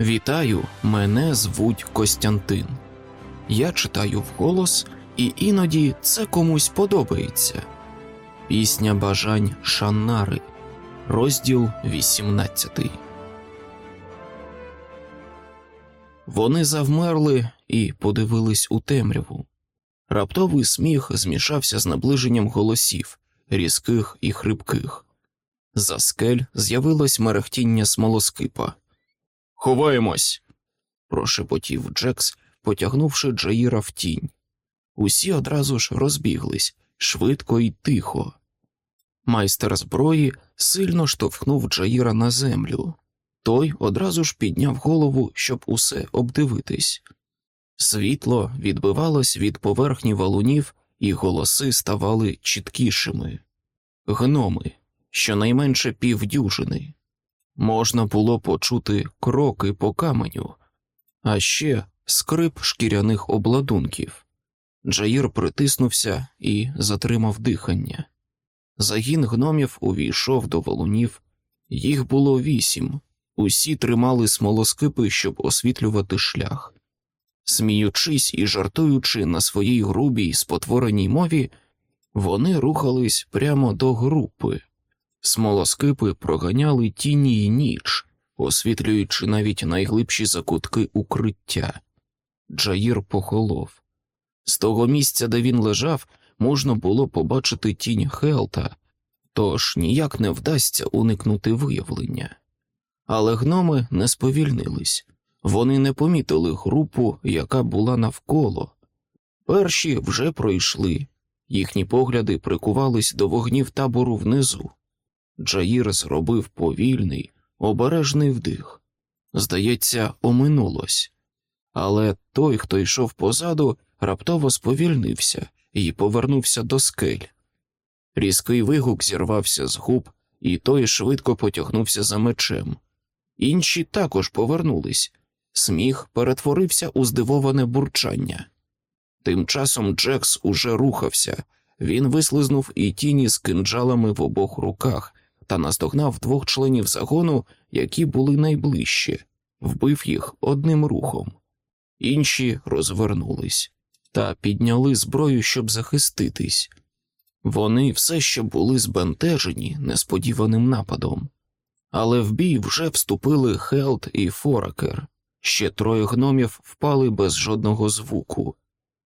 Вітаю, мене звуть Костянтин. Я читаю вголос, і іноді це комусь подобається. Пісня бажань Шаннари, розділ 18. Вони завмерли і подивились у темряву. Раптовий сміх змішався з наближенням голосів, різких і хрипких. За скель з'явилось мерехтіння смолоскипа. Ховаємось. прошепотів Джекс, потягнувши Джаїра в тінь. Усі одразу ж розбіглись швидко і тихо. Майстер зброї сильно штовхнув Джаїра на землю. Той одразу ж підняв голову, щоб усе обдивитись. Світло відбивалось від поверхні валунів, і голоси ставали чіткішими. Гноми, щонайменше півдюжини. Можна було почути кроки по каменю, а ще скрип шкіряних обладунків. Джаїр притиснувся і затримав дихання. Загін гномів увійшов до валунів, їх було вісім, усі тримали смолоскипи, щоб освітлювати шлях. Сміючись і жартуючи на своїй грубій спотвореній мові, вони рухались прямо до групи. Смолоскипи проганяли тіні й ніч, освітлюючи навіть найглибші закутки укриття. Джаїр похолов. З того місця, де він лежав, можна було побачити тінь Хелта, тож ніяк не вдасться уникнути виявлення. Але гноми не сповільнились вони не помітили групу, яка була навколо. Перші вже пройшли, їхні погляди прикувались до вогнів табору внизу. Джаїр зробив повільний, обережний вдих. Здається, оминулось. Але той, хто йшов позаду, раптово сповільнився і повернувся до скель. Різкий вигук зірвався з губ, і той швидко потягнувся за мечем. Інші також повернулись. Сміх перетворився у здивоване бурчання. Тим часом Джекс уже рухався, він вислизнув і тіні з кинджалами в обох руках та наздогнав двох членів загону, які були найближче, вбив їх одним рухом. Інші розвернулись та підняли зброю, щоб захиститись. Вони все ще були збентежені несподіваним нападом, але в бій вже вступили Хелт і Форакер. Ще троє гномів впали без жодного звуку.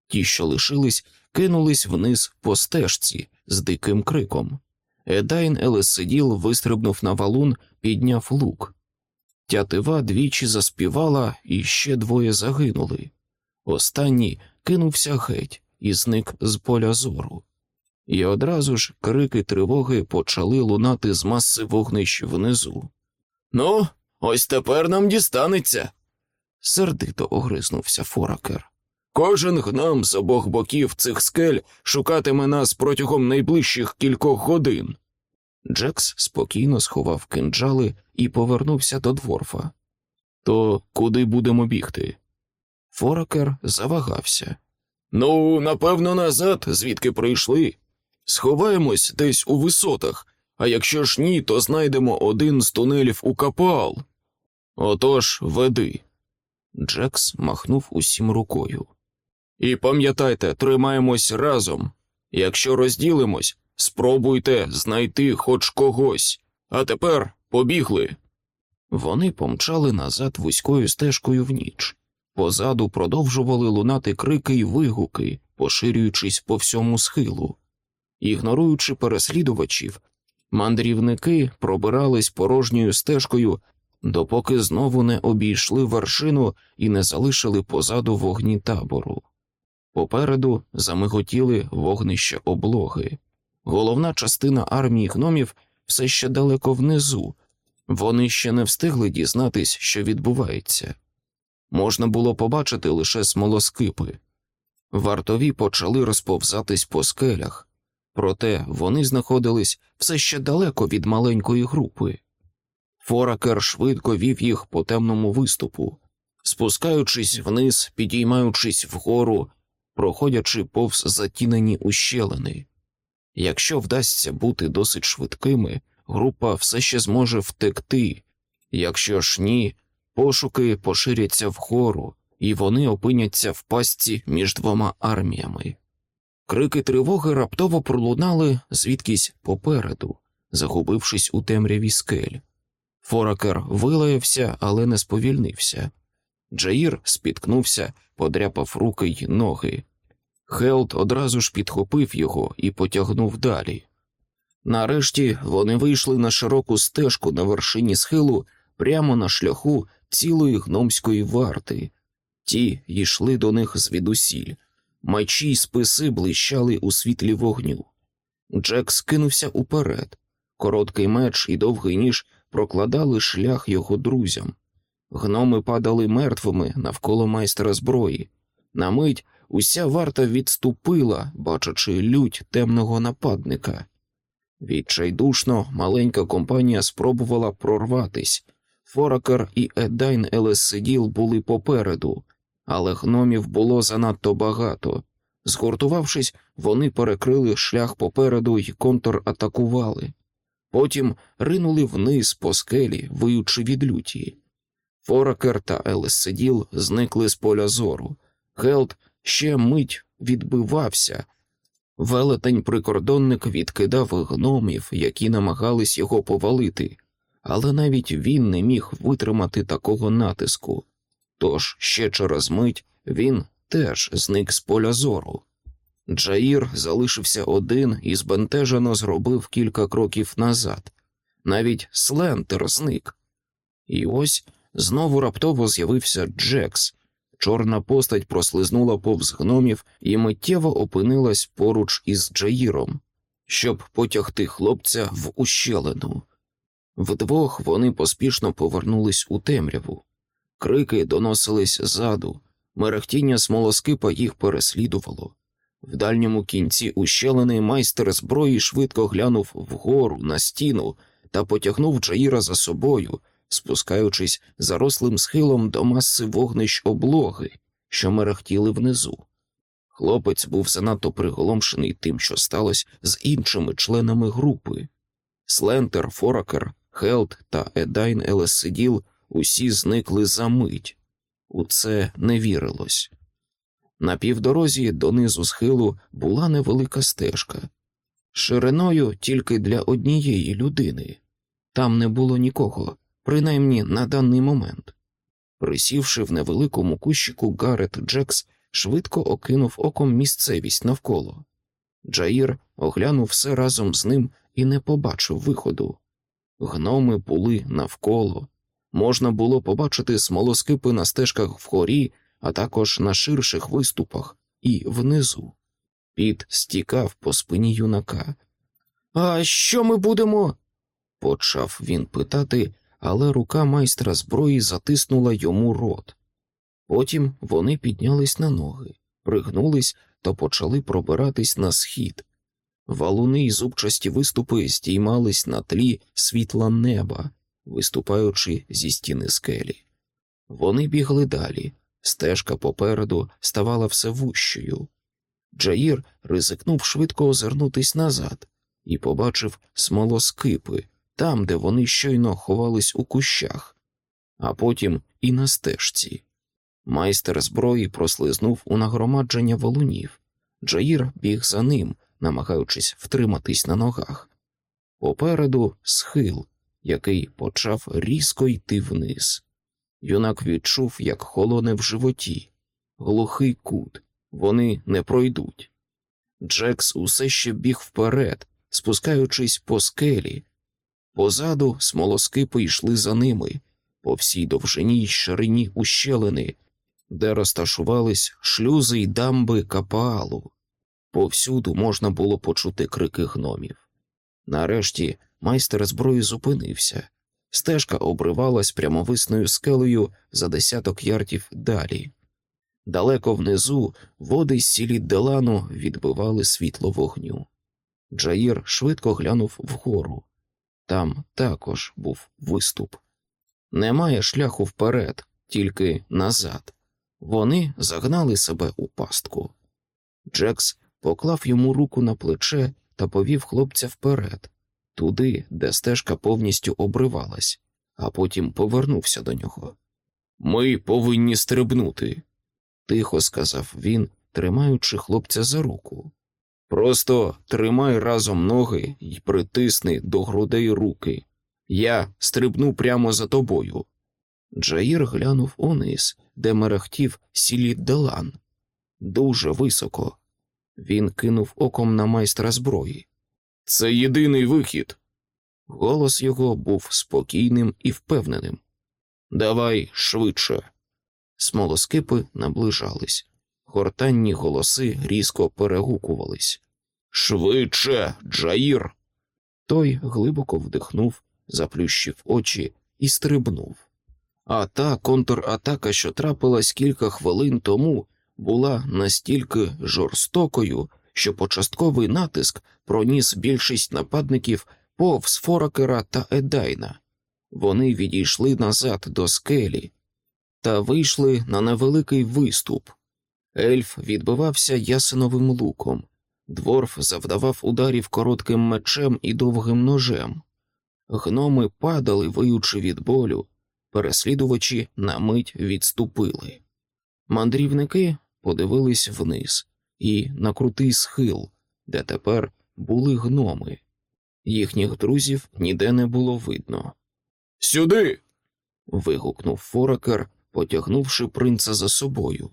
Ті, що лишились, кинулись вниз по стежці з диким криком. Едайн Елесиділ вистрибнув на валун, підняв лук. Тятива двічі заспівала, і ще двоє загинули. Останній кинувся геть і зник з поля зору. І одразу ж крики тривоги почали лунати з маси вогнищ внизу. Ну, ось тепер нам дістанеться. сердито огризнувся Форакер. Кожен гном з обох боків цих скель шукатиме нас протягом найближчих кількох годин. Джекс спокійно сховав кинджали і повернувся до дворфа. То куди будемо бігти? Форакер завагався. Ну, напевно, назад, звідки прийшли. Сховаємось десь у висотах, а якщо ж ні, то знайдемо один з тунелів у капал. Отож, веди. Джекс махнув усім рукою. І пам'ятайте, тримаємось разом. Якщо розділимось, спробуйте знайти хоч когось. А тепер побігли. Вони помчали назад вузькою стежкою в ніч. Позаду продовжували лунати крики й вигуки, поширюючись по всьому схилу. Ігноруючи переслідувачів, мандрівники пробирались порожньою стежкою, допоки знову не обійшли вершину і не залишили позаду вогні табору. Попереду замиготіли вогнища облоги. Головна частина армії гномів все ще далеко внизу, вони ще не встигли дізнатись, що відбувається. Можна було побачити лише смолоскипи. Вартові почали розповзатись по скелях, проте вони знаходились все ще далеко від маленької групи. Форакер швидко вів їх по темному виступу, спускаючись вниз, підіймаючись вгору, проходячи повз затінені ущелини. Якщо вдасться бути досить швидкими, група все ще зможе втекти, якщо ж ні, Пошуки поширяться вгору, і вони опиняться в пастці між двома арміями. Крики тривоги раптово пролунали звідкись попереду, загубившись у темряві скель. Форакер вилаявся, але не сповільнився. Джаїр спіткнувся, подряпав руки й ноги. Хелт одразу ж підхопив його і потягнув далі. Нарешті вони вийшли на широку стежку на вершині схилу прямо на шляху цілої гномської варти. Ті йшли до них звідусіль. Мечі й списи блищали у світлі вогню. Джек скинувся уперед. Короткий меч і довгий ніж прокладали шлях його друзям. Гноми падали мертвими навколо майстра зброї. На мить уся варта відступила, бачачи лють темного нападника. Відчайдушно маленька компанія спробувала прорватись. Форакер і Едайн Елессиділ були попереду, але гномів було занадто багато. Згуртувавшись, вони перекрили шлях попереду і контратакували. Потім ринули вниз по скелі, виючи від люті. Форакер та Елессиділ зникли з поля зору. Гелд ще мить відбивався. Велетень прикордонник відкидав гномів, які намагались його повалити, але навіть він не міг витримати такого натиску. Тож ще через мить він теж зник з поля зору. Джаїр залишився один і збентежено зробив кілька кроків назад. Навіть Слентер зник. І ось знову раптово з'явився Джекс. Чорна постать прослизнула повз гномів і миттєво опинилась поруч із Джаїром, щоб потягти хлопця в ущелину. Вдвох вони поспішно повернулись у темряву. Крики доносились ззаду, мерехтіння смолоскипа їх переслідувало. В дальньому кінці ущелини майстер зброї швидко глянув вгору на стіну та потягнув Джаїра за собою, спускаючись зарослим схилом до маси вогнищ облоги, що мерехтіли внизу. Хлопець був занадто приголомшений тим, що сталося з іншими членами групи. Слентер, Форакер, Хелт та Едайн Елесиділ усі зникли за мить. У це не вірилось. На півдорозі донизу схилу була невелика стежка, шириною тільки для однієї людини. Там не було нікого, принаймні на даний момент. Присівши в невеликому кущику, Гарет Джекс швидко окинув оком місцевість навколо. Джаїр оглянув все разом з ним і не побачив виходу. Гноми були навколо. Можна було побачити смолоскипи на стежках вгорі, а також на ширших виступах і внизу. Піт стікав по спині юнака. А що ми будемо? почав він питати, але рука майстра зброї затиснула йому рот. Потім вони піднялись на ноги, пригнулись та почали пробиратись на схід. Валуни й зубчасті виступи здіймались на тлі світла неба, виступаючи зі стіни скелі. Вони бігли далі, стежка попереду ставала все вущою. Джаїр ризикнув швидко озирнутись назад і побачив смолоскипи там, де вони щойно ховались у кущах, а потім і на стежці. Майстер зброї прослизнув у нагромадження валунів. Джаїр біг за ним, намагаючись втриматись на ногах. Попереду схил, який почав різко йти вниз. Юнак відчув, як холоне в животі, глухий кут, вони не пройдуть. Джекс усе ще біг вперед, спускаючись по скелі. Позаду смолоскипи йшли за ними, по всій довжині й ширині ущелини, де розташувались шлюзи й дамби капаалу. Повсюду можна було почути крики гномів. Нарешті майстер зброї зупинився. Стежка обривалась прямовисною скелею за десяток ярдів далі. Далеко внизу води сілі Делану відбивали світло вогню. Джаїр швидко глянув вгору. Там також був виступ. Немає шляху вперед, тільки назад. Вони загнали себе у пастку. Джекс поклав йому руку на плече та повів хлопця вперед, туди, де стежка повністю обривалась, а потім повернувся до нього. Ми повинні стрибнути, тихо сказав він, тримаючи хлопця за руку. Просто тримай разом ноги і притисни до грудей руки. Я стрибну прямо за тобою. Джаїр глянув униз, де мерехтів сіліт Делан. Дуже високо. Він кинув оком на майстра зброї. Це єдиний вихід. Голос його був спокійним і впевненим. Давай швидше. Смолоскипи наближались, гортанні голоси різко перегукувались. Швидше, Джаїр. Той глибоко вдихнув, заплющив очі і стрибнув. А та контратака, що трапилась кілька хвилин тому, була настільки жорстокою, що початковий натиск проніс більшість нападників повз Форакера та Едайна. Вони відійшли назад до скелі та вийшли на невеликий виступ. Ельф відбивався ясеновим луком, дворф завдавав ударів коротким мечем і довгим ножем. Гноми падали, виючи від болю, переслідувачі на мить відступили. Мандрівники подивились вниз і на крутий схил, де тепер були гноми. Їхніх друзів ніде не було видно. Сюди. вигукнув Форакер, потягнувши принца за собою.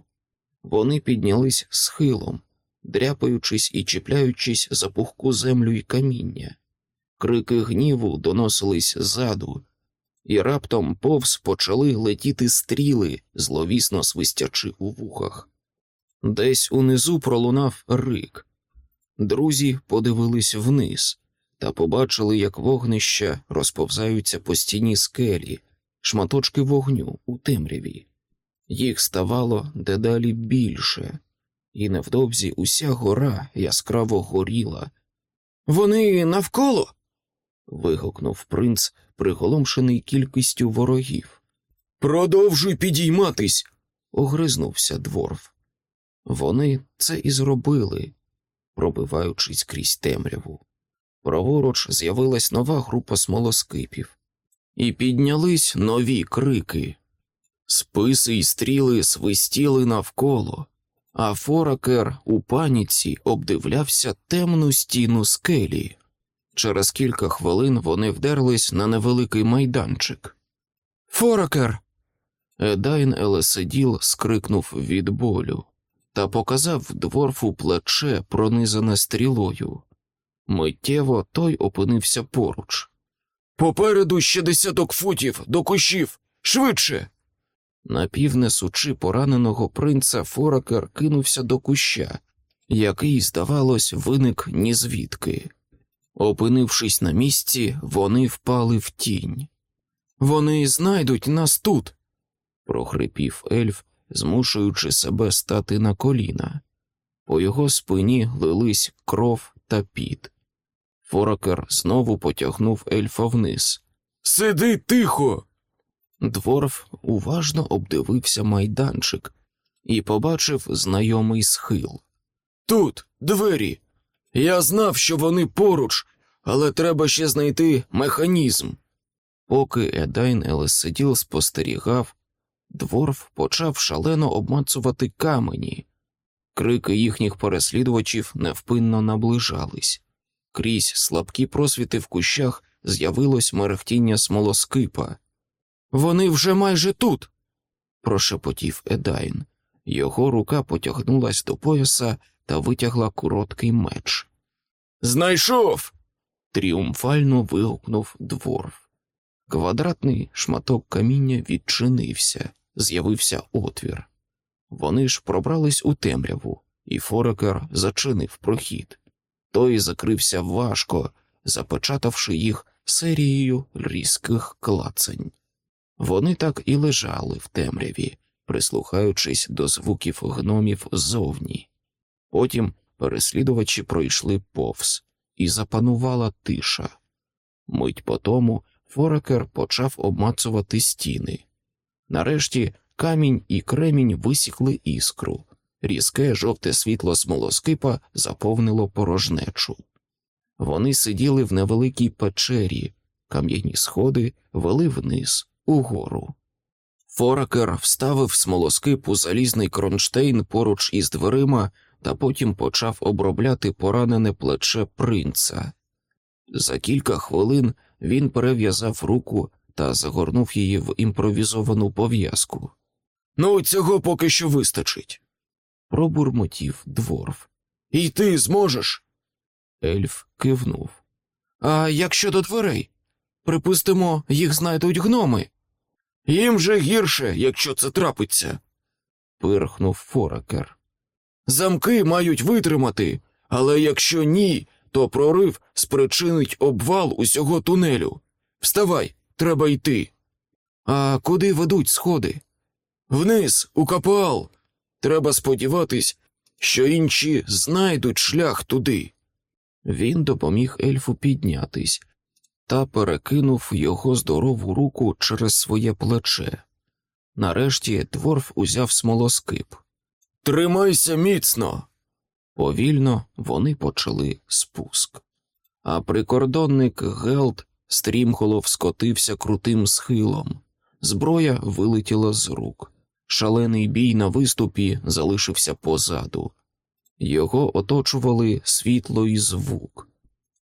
Вони піднялись схилом, дряпаючись і чіпляючись за пухку землю і каміння. Крики гніву доносились ззаду, і раптом повз почали летіти стріли, зловісно свистячи у вухах. Десь унизу пролунав рик. Друзі подивились вниз та побачили, як вогнища розповзаються по стіні скелі, шматочки вогню у темряві. Їх ставало дедалі більше, і невдовзі уся гора яскраво горіла. Вони навколо. вигукнув принц, приголомшений кількістю ворогів. Продовжуй підійматись. огризнувся дворф. Вони це і зробили, пробиваючись крізь темряву. Праворуч з'явилась нова група смолоскипів, і піднялись нові крики. Списи й стріли свистіли навколо, а Форакер у паніці обдивлявся темну стіну скелі. Через кілька хвилин вони вдерлись на невеликий майданчик. Форакер. Едайн Елеседіл скрикнув від болю та показав дворфу плече, пронизане стрілою. Миттєво той опинився поруч. Попереду ще десяток футів до кущів, швидше. Напівнесучи пораненого принца, Форакер кинувся до куща, який, здавалось, виник нізвідки. Опинившись на місці, вони впали в тінь. Вони знайдуть нас тут, прохрипів ельф, змушуючи себе стати на коліна. По його спині лились кров та піт. Форакер знову потягнув ельфа вниз. Сиди тихо. Дворф уважно обдивився майданчик і побачив знайомий схил. Тут двері. Я знав, що вони поруч, але треба ще знайти механізм. Поки Едайн Елесиділ спостерігав, дворф почав шалено обмацувати камені. Крики їхніх переслідувачів невпинно наближались. Крізь слабкі просвіти в кущах з'явилось мерехтіння смолоскипа. Вони вже майже тут, прошепотів Едайн. Його рука потягнулась до пояса та витягла короткий меч. Знайшов. тріумфально вигукнув дворф. Квадратний шматок каміння відчинився, з'явився отвір. Вони ж пробрались у темряву, і Форекер зачинив прохід. Той закрився важко, запечатавши їх серією різких клацань. Вони так і лежали в темряві, прислухаючись до звуків гномів ззовні. Потім переслідувачі пройшли повз, і запанувала тиша. Мить по тому Форекер почав обмацувати стіни. Нарешті камінь і кремінь висікли іскру, різке жовте світло смолоскипа заповнило порожнечу. Вони сиділи в невеликій печері, кам'яні сходи вели вниз, угору. Форакер вставив смолоскип у залізний кронштейн поруч із дверима та потім почав обробляти поранене плече принца. За кілька хвилин він перев'язав руку та загорнув її в імпровізовану пов'язку. Ну, цього поки що вистачить, пробурмотів дворф. І ти зможеш? Ельф кивнув. А як щодо дверей? Припустимо, їх знайдуть гноми. Їм же гірше, якщо це трапиться, пирхнув Форакер. Замки мають витримати, але якщо ні, то прорив спричинить обвал усього тунелю. Вставай, треба йти. А куди ведуть сходи? Вниз, у капуал. Треба сподіватись, що інші знайдуть шлях туди. Він допоміг ельфу піднятись та перекинув його здорову руку через своє плече. Нарешті дворф узяв смолоскип. Тримайся міцно. Повільно вони почали спуск. А прикордонник Гелд стрімголов скотився крутим схилом. Зброя вилетіла з рук. Шалений бій на виступі залишився позаду. Його оточували світло і звук.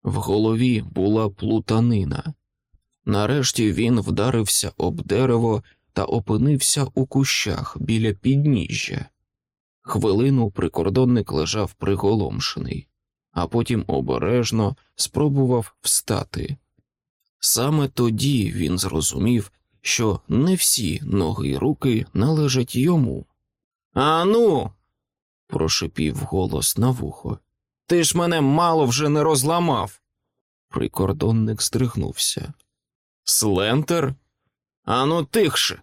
В голові була плутанина. Нарешті він вдарився об дерево та опинився у кущах біля підніжжя. Хвилину прикордонник лежав приголомшений, а потім обережно спробував встати. Саме тоді він зрозумів, що не всі ноги й руки належать йому. Ану, прошипів голос на вухо. Ти ж мене мало вже не розламав. Прикордонник здригнувся. Слентер? Ану, тихше,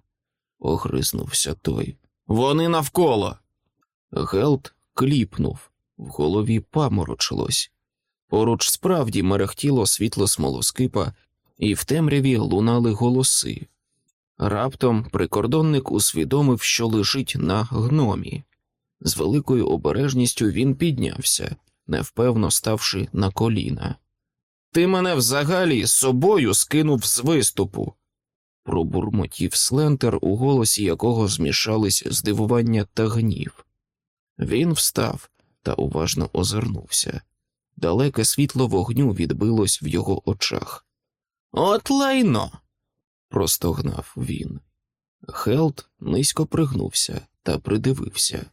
огризнувся той. Вони навколо. Гелт кліпнув, в голові паморочилось. Поруч справді мерехтіло світло смолоскипа, і в темряві лунали голоси. Раптом прикордонник усвідомив, що лежить на гномі. З великою обережністю він піднявся, невпевно ставши на коліна. Ти мене взагалі з собою скинув з виступу, пробурмотів слентер, у голосі якого змішались здивування та гнів. Він встав та уважно озирнувся. Далеке світло вогню відбилось в його очах. От лайно. простогнав він. Хелт низько пригнувся та придивився.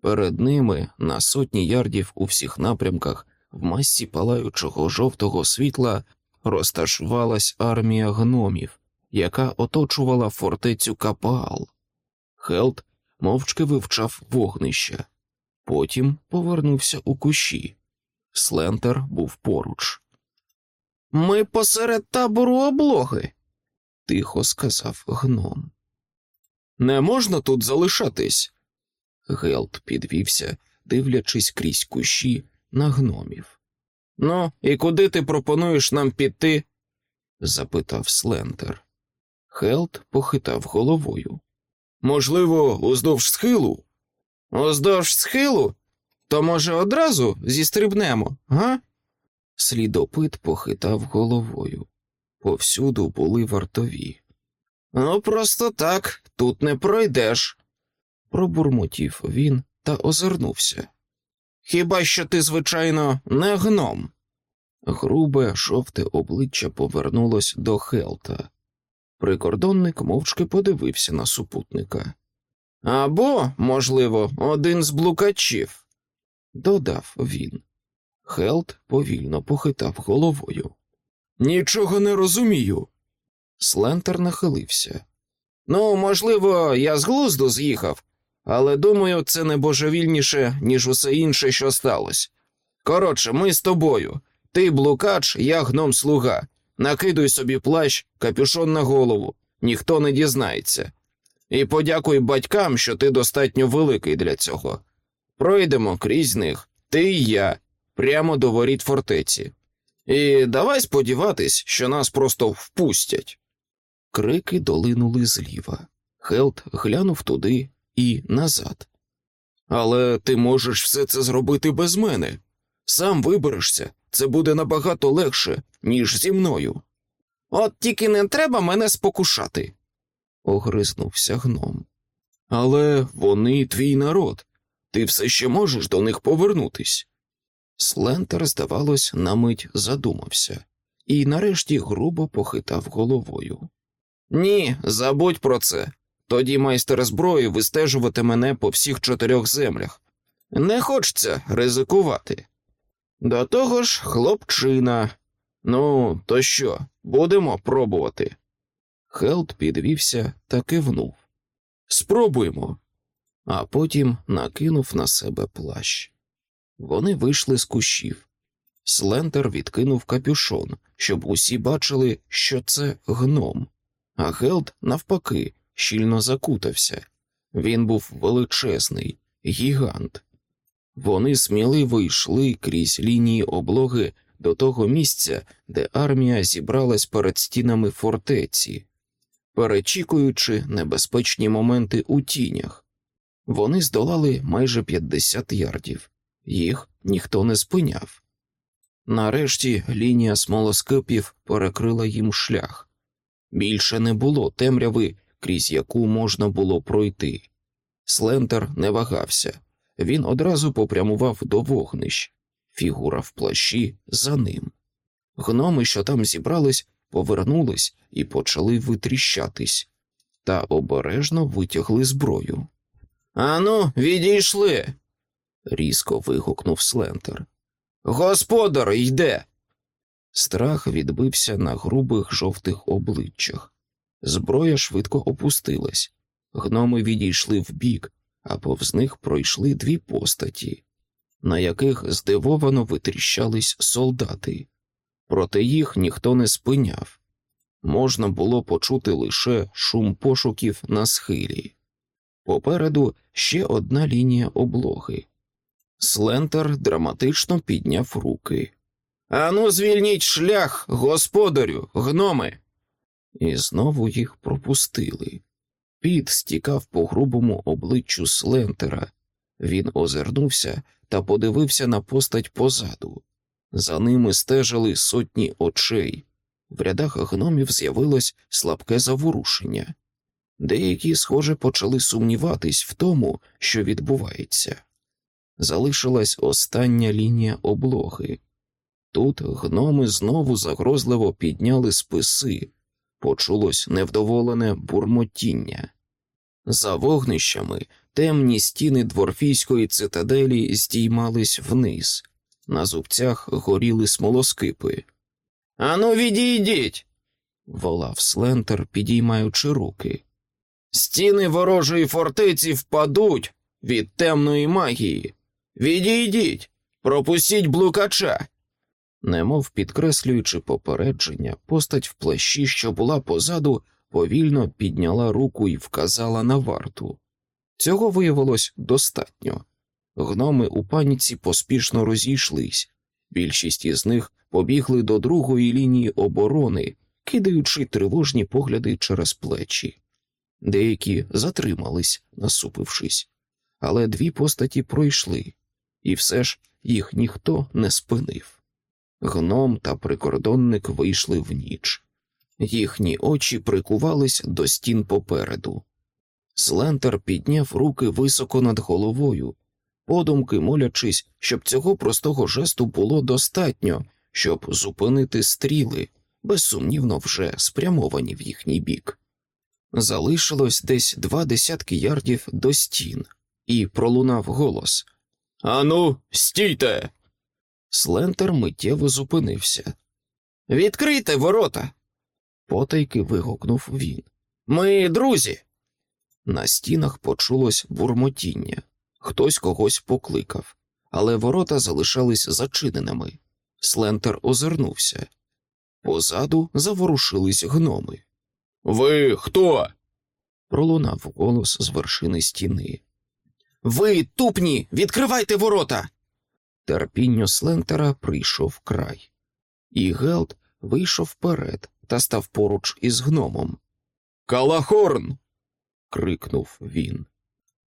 Перед ними, на сотні ярдів у всіх напрямках, в масі палаючого жовтого світла розташувалась армія гномів, яка оточувала фортецю Капаал. Хелт мовчки вивчав вогнище, потім повернувся у кущі. Слентер був поруч. Ми посеред табору облоги, тихо сказав гном. Не можна тут залишатись. Гелт підвівся, дивлячись крізь кущі на гномів. Ну, і куди ти пропонуєш нам піти? запитав Слентер. Хелт похитав головою. Можливо, уздовж схилу? Уздовж схилу? То, може, одразу зістрибнемо, га? Слідопит похитав головою. Повсюду були вартові. Ну, просто так, тут не пройдеш, пробурмотів він та озирнувся. Хіба що ти, звичайно, не гном? Грубе, жовте обличчя повернулось до Хелта. Прикордонник мовчки подивився на супутника. Або, можливо, один з блукачів, додав він. Хелт повільно похитав головою. Нічого не розумію. Слентер нахилився. Ну, можливо, я з глузду з'їхав, але думаю, це не божевільніше, ніж усе інше, що сталося. Коротше, ми з тобою. Ти блукач, я гном слуга. Накидуй собі плащ, капюшон на голову, ніхто не дізнається. І подякуй батькам, що ти достатньо великий для цього. Пройдемо крізь них, ти і я, прямо до воріт фортеці. І давай сподіватись, що нас просто впустять. Крики долинули зліва. Хелт глянув туди і назад. Але ти можеш все це зробити без мене. Сам виберешся, це буде набагато легше, ніж зі мною. От тільки не треба мене спокушати. огризнувся гном. Але вони твій народ. Ти все ще можеш до них повернутись. Слентер, здавалось, на мить задумався і нарешті грубо похитав головою. Ні, забудь про це. Тоді майстер зброї вистежувати мене по всіх чотирьох землях. Не хочеться ризикувати. До того ж, хлопчина. Ну, то що, будемо пробувати. Хелт підвівся та кивнув. Спробуємо. А потім накинув на себе плащ. Вони вийшли з кущів. Слентер відкинув капюшон, щоб усі бачили, що це гном, а Гелд, навпаки, щільно закутався. Він був величезний, гігант. Вони сміливо йшли крізь лінії облоги до того місця, де армія зібралась перед стінами фортеці, перечікуючи небезпечні моменти у тінях. Вони здолали майже 50 ярдів, їх ніхто не спиняв. Нарешті лінія смолоскипів перекрила їм шлях. Більше не було темряви, крізь яку можна було пройти. Слентер не вагався, він одразу попрямував до вогнищ, фігура в плащі за ним. Гноми, що там зібрались, повернулись і почали витріщатись, та обережно витягли зброю. Ану, відійшли. різко вигукнув Слентер. Господар йде. Страх відбився на грубих жовтих обличчях. Зброя швидко опустилась. Гноми відійшли вбік, а повз них пройшли дві постаті, на яких здивовано витріщались солдати. Проте їх ніхто не спиняв. Можна було почути лише шум пошуків на схилі. Попереду ще одна лінія облоги. Слентер драматично підняв руки. Ану, звільніть шлях, господарю, гноми. І знову їх пропустили. Піт стікав по грубому обличчю Слентера. Він озирнувся та подивився на постать позаду. За ними стежили сотні очей. В рядах гномів з'явилось слабке заворушення. Деякі, схоже, почали сумніватись в тому, що відбувається. Залишилась остання лінія облоги. Тут гноми знову загрозливо підняли списи, почулось невдоволене бурмотіння. За вогнищами темні стіни дворфійської цитаделі здіймались вниз, на зубцях горіли смолоскипи. Ану, відійдіть. волав Слентер, підіймаючи руки. Стіни ворожої фортеці впадуть від темної магії. Відійдіть, пропустіть блукача. Немов підкреслюючи попередження, постать в плащі, що була позаду, повільно підняла руку і вказала на варту. Цього виявилось достатньо. Гноми у паніці поспішно розійшлись, більшість із них побігли до другої лінії оборони, кидаючи тривожні погляди через плечі. Деякі затримались, насупившись, але дві постаті пройшли, і все ж їх ніхто не спинив. Гном та прикордонник вийшли в ніч. Їхні очі прикувались до стін попереду. Слентер підняв руки високо над головою, подумки молячись, щоб цього простого жесту було достатньо, щоб зупинити стріли, безсумнівно вже спрямовані в їхній бік. Залишилось десь два десятки ярдів до стін, і пролунав голос Ану, стійте. Слентер миттєво зупинився. Відкрийте ворота. Потайки вигукнув він. Ми друзі. На стінах почулось бурмотіння. Хтось когось покликав, але ворота залишались зачиненими. Слентер озирнувся. Позаду заворушились гноми. Ви хто? пролунав голос з вершини стіни. Ви тупні, відкривайте ворота. Терпінню Слентера прийшов край, і Гелд вийшов вперед та став поруч із гномом. Калахорн. крикнув він.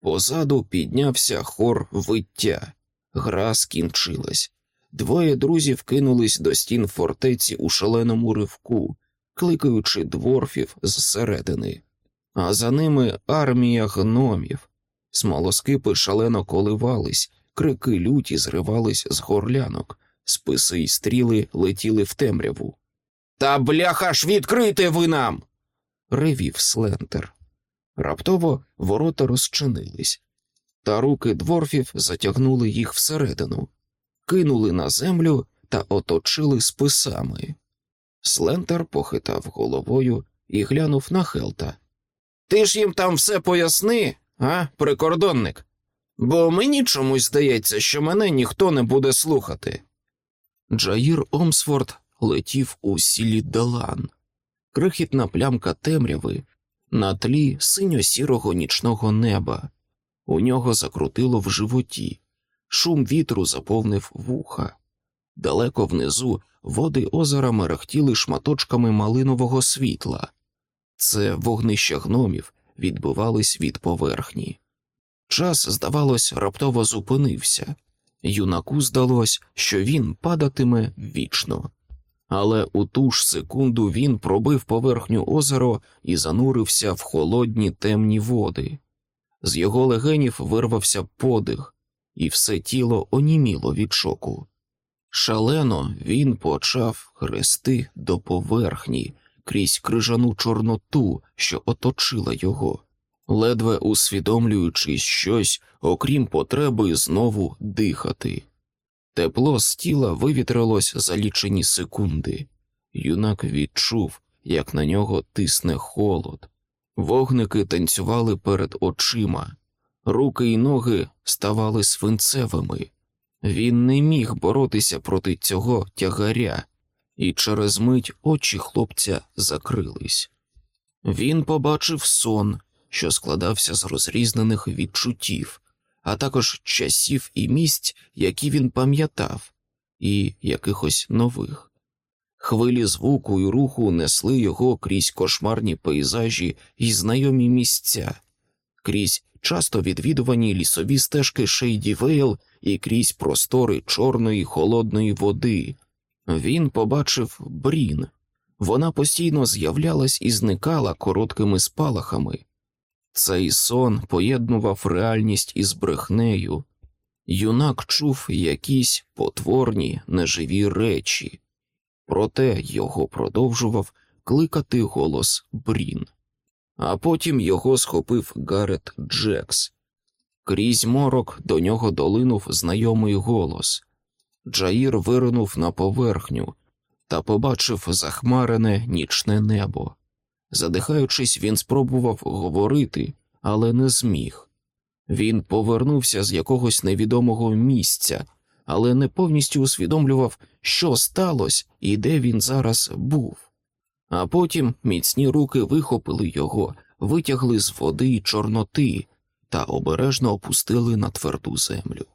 Позаду піднявся хор виття. Гра скінчилась. Двоє друзів кинулись до стін фортеці у шаленому ривку, кликаючи дворфів зсередини. а за ними армія гномів. Смолоскипи шалено коливались, крики люті зривались з горлянок, списи й стріли летіли в темряву. Та бляха ж відкрийте ви нам. ревів Слентер. Раптово ворота розчинились, та руки дворфів затягнули їх всередину, кинули на землю та оточили списами. Слентер похитав головою і глянув на Хелта. Ти ж їм там все поясни, а, прикордонник? Бо мені чомусь здається, що мене ніхто не буде слухати. Джаїр Омсфорд летів у сілі Далан, крихітна плямка темряви на тлі синьо-сірого нічного неба. У нього закрутило в животі, шум вітру заповнив вуха. Далеко внизу води озера мерехтіли шматочками малинового світла. Це вогнища гномів відбивались від поверхні. Час, здавалось, раптово зупинився. Юнаку здалось, що він падатиме вічно. Але у ту ж секунду він пробив поверхню озеро і занурився в холодні темні води. З його легенів вирвався подих, і все тіло оніміло від шоку. Шалено він почав хрести до поверхні крізь крижану чорноту, що оточила його, ледве усвідомлюючи щось, окрім потреби знову дихати. Тепло з тіла вивітрилось за лічені секунди. Юнак відчув, як на нього тисне холод. Вогники танцювали перед очима, руки й ноги ставали свинцевими. Він не міг боротися проти цього тягаря, і через мить очі хлопця закрились. Він побачив сон, що складався з розрізнених відчуттів, а також часів і місць, які він пам'ятав, і якихось нових. Хвилі звуку і руху несли його крізь кошмарні пейзажі і знайомі місця, крізь часто відвідувані лісові стежки Шейді Вейл і крізь простори чорної холодної води. Він побачив брін. Вона постійно з'являлась і зникала короткими спалахами. Цей сон поєднував реальність із брехнею. Юнак чув якісь потворні неживі речі, проте його продовжував кликати голос Брін. А потім його схопив Гарет Джекс. Крізь морок до нього долинув знайомий голос. Джаїр виринув на поверхню та побачив захмарене нічне небо. Задихаючись, він спробував говорити, але не зміг. Він повернувся з якогось невідомого місця, але не повністю усвідомлював, що сталося і де він зараз був. А потім міцні руки вихопили його, витягли з води й чорноти та обережно опустили на тверду землю.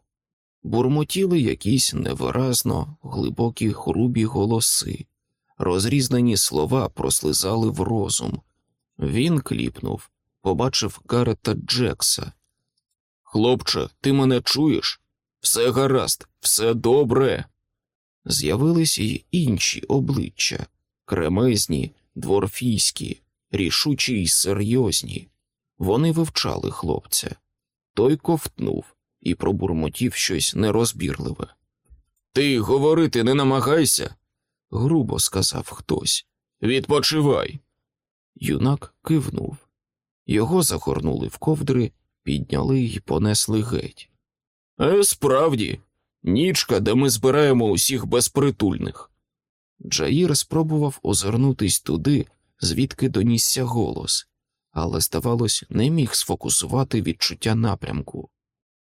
Бурмотіли якісь невиразно глибокі грубі голоси, розрізнені слова прослизали в розум. Він кліпнув, побачив Гарета Джекса. Хлопче, ти мене чуєш? Все гаразд, все добре. З'явились й інші обличчя кремезні, дворфійські, рішучі й серйозні. Вони вивчали хлопця. Той ковтнув і пробурмотів щось нерозбірливе. Ти говорити не намагайся, грубо сказав хтось. Відпочивай. Юнак кивнув. Його загорнули в ковдри, підняли й понесли геть. Е, справді, нічка, де ми збираємо усіх безпритульних. Джаїр спробував озирнутись туди, звідки донісся голос, але, здавалось, не міг сфокусувати відчуття напрямку.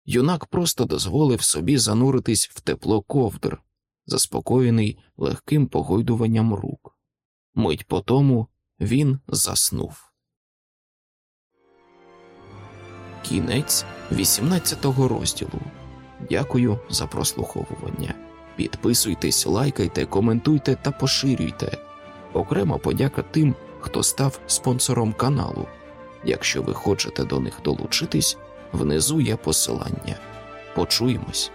Юнак просто дозволив собі зануритись в тепло ковдр, заспокоєний легким погойдуванням рук. Мить по тому він заснув. Кінець 18 розділу. Дякую за прослуховування. Підписуйтесь, лайкайте, коментуйте та поширюйте. Окрема подяка тим, хто став спонсором каналу. Якщо ви хочете до них долучитись, внизу є посилання. Почуємось.